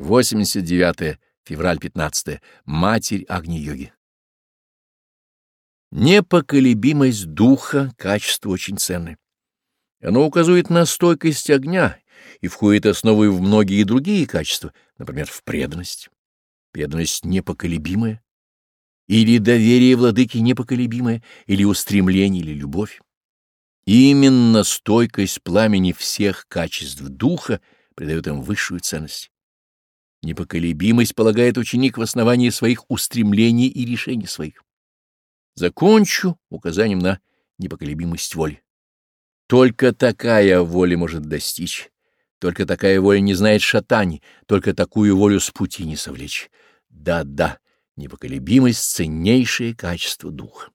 89 февраль 15 Матерь Агни-йоги. Непоколебимость духа — качество очень ценное. Оно указывает на стойкость огня и входит основой в многие другие качества, например, в преданность. Преданность непоколебимая, или доверие владыки непоколебимое, или устремление, или любовь. Именно стойкость пламени всех качеств духа придает им высшую ценность. Непоколебимость полагает ученик в основании своих устремлений и решений своих. Закончу указанием на непоколебимость воли. Только такая воля может достичь, только такая воля не знает шатани. только такую волю с пути не совлечь. Да-да, непоколебимость — ценнейшее качество духа.